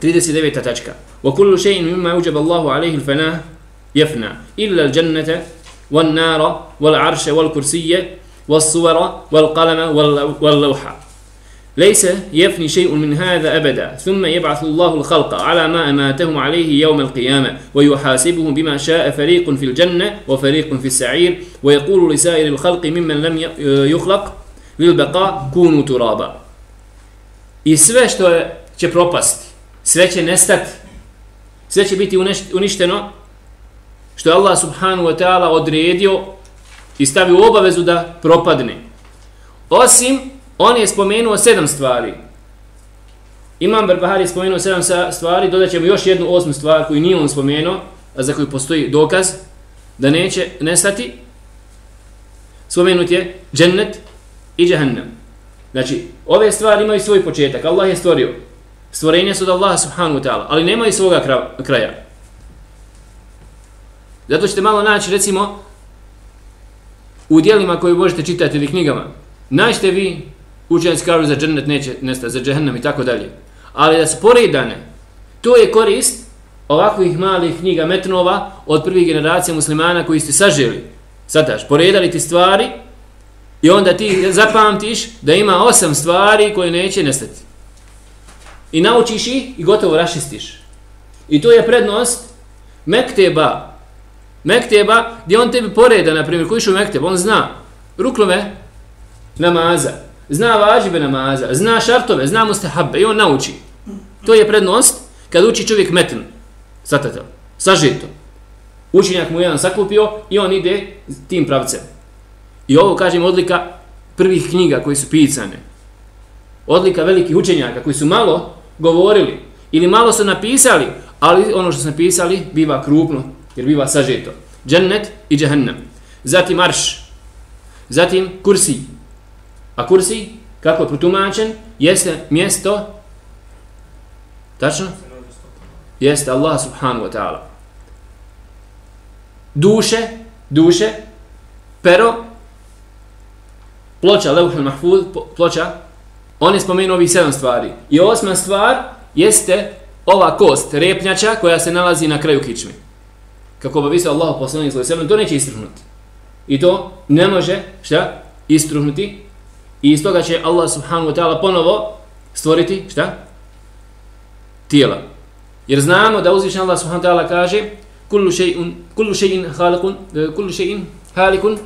39. tačka. Wa kullu shay'in mimma ujaba Allahu alayhi al-fana yafna illa al-jannata wan-nara wal-'arsha wal-kursiyya was-suwara wal-qalama wal-lawha. ليس يفني شيء من هذا أبدا ثم يبعث الله الخلق على ما أماتهم عليه يوم القيامة ويحاسبهم بما شاء فريق في الجنة وفريق في السعير ويقول لسائر الخلق ممن لم يخلق للبقاء كونوا ترابا I sve što će propasti, sve će nestati, sve će biti uništeno, što je Allah subhanahu wa ta'ala odredio i stavio obavezu da propadne. Osim On je spomenuo sedam stvari. Imam Barbahari je spomenuo sedam stvari, dodat ćemo još jednu osmu stvar koju nije on spomenuo, a za koju postoji dokaz da neće nestati. Spomenut je džennet i džahannam. Znači, ove stvari imaju svoj početak. Allah je stvorio. Stvorenja su od Allaha subhanahu wa ta'ala, ali nemaju svoga kraja. Zato ćete malo naći, recimo, u dijelima koje možete čitati ili knjigama. Naćete vi učenjaci kažu za džennet neće nestati, za džehennem i tako dalje. Ali da su poredane, to je korist ovakvih malih knjiga metnova od prvih generacija muslimana koji ste saželi. Sadaš, poredali ti stvari i onda ti zapamtiš da ima osam stvari koje neće nestati. I naučiš ih i gotovo rašistiš. I to je prednost Mekteba. Mekteba gdje on tebi poreda, na primjer, koji u Mekteba, on zna ruklove namaza, zna važibe namaza, zna šartove, zna mustahabbe i on nauči. To je prednost kad uči čovjek metin, satatel, sažito. Učenjak mu jedan sakupio i on ide tim pravcem. I ovo, kažem, odlika prvih knjiga koji su pisane. Odlika velikih učenjaka koji su malo govorili ili malo su napisali, ali ono što su napisali biva krupno, jer biva sažeto. Džennet i džahennam. Zatim arš. Zatim kursi. A kursi, kako je protumačen, jeste mjesto, tačno? Jeste Allah subhanahu wa ta'ala. Duše, duše, pero, ploča, leuhel mahfuz, ploča, on je spomenuo ovih sedam stvari. I osma stvar jeste ova kost, repnjača, koja se nalazi na kraju kičme. Kako bi visao Allah poslanih svoj sedam, to neće istruhnuti. I to ne može, šta, istruhnuti, I iz toga će Allah subhanahu wa ta'ala ponovo stvoriti, šta? Tijela. Jer znamo da uzvišen Allah subhanahu wa ta'ala kaže kullu shay'un kullu shay'in khaliqun kullu shay'in halikun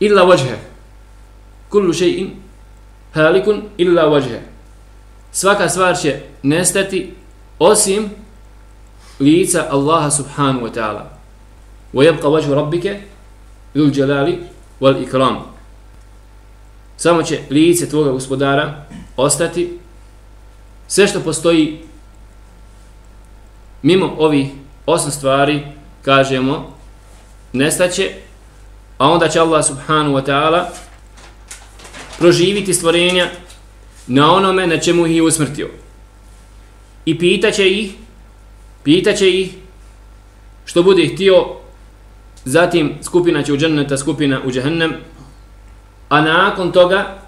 illa wajha. Kullu shay'in halikun illa wajha. Svaka stvar će nestati osim lica Allaha subhanahu wa ta'ala. Wa yabqa wajhu rabbika dhul jalali wal ikram. Samo će lice tvoga gospodara ostati. Sve što postoji mimo ovih osam stvari, kažemo, nestaće, a onda će Allah subhanahu wa ta'ala proživiti stvorenja na onome na čemu ih je usmrtio. I pitaće ih, pitaće ih što bude htio, zatim skupina će u dženneta, skupina u džehennem, A nakon toga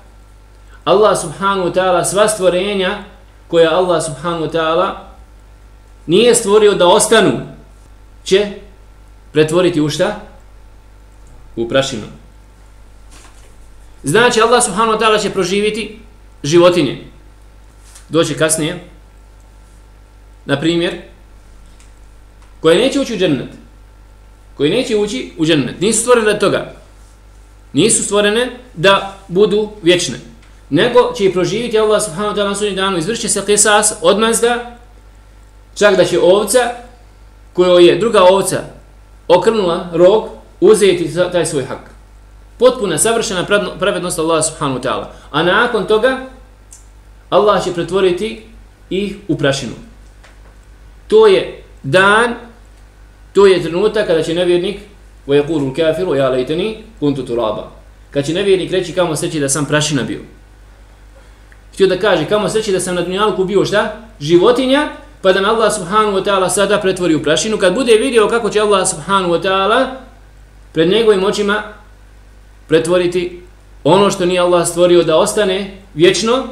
Allah subhanahu wa ta'ala sva stvorenja koja Allah subhanahu wa ta'ala nije stvorio da ostanu će pretvoriti u šta? U prašinu. Znači Allah subhanahu wa ta'ala će proživiti životinje. Doći kasnije. Na primjer, koje neće ući u džennet. Koje neće ući u džennet. Nisu stvorili toga nisu stvorene da budu vječne. Nego će i proživiti Allah subhanahu wa ta'ala na sudnji danu, izvršće se kisas, odmazda, čak da će ovca, koja je druga ovca okrnula rog, uzeti taj svoj hak. Potpuna, savršena pravednost Allaha subhanahu wa ta'ala. A nakon toga, Allah će pretvoriti ih u prašinu. To je dan, to je trenutak kada će nevjernik wa yaqulu al-kafiru ya laytani kuntu turaba. Kad će nevjernik reći kamo sreći da sam prašina bio. Htio da kaže kamo sreći da sam na dunjalku bio šta? Životinja, pa da me Allah subhanahu wa ta'ala sada pretvori u prašinu. Kad bude vidio kako će Allah subhanahu wa ta'ala pred njegovim očima pretvoriti ono što nije Allah stvorio da ostane vječno,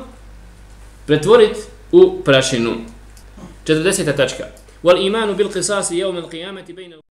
pretvoriti u prašinu. 40. tačka. Wal imanu bil qisasi yawm al qiyamati bayna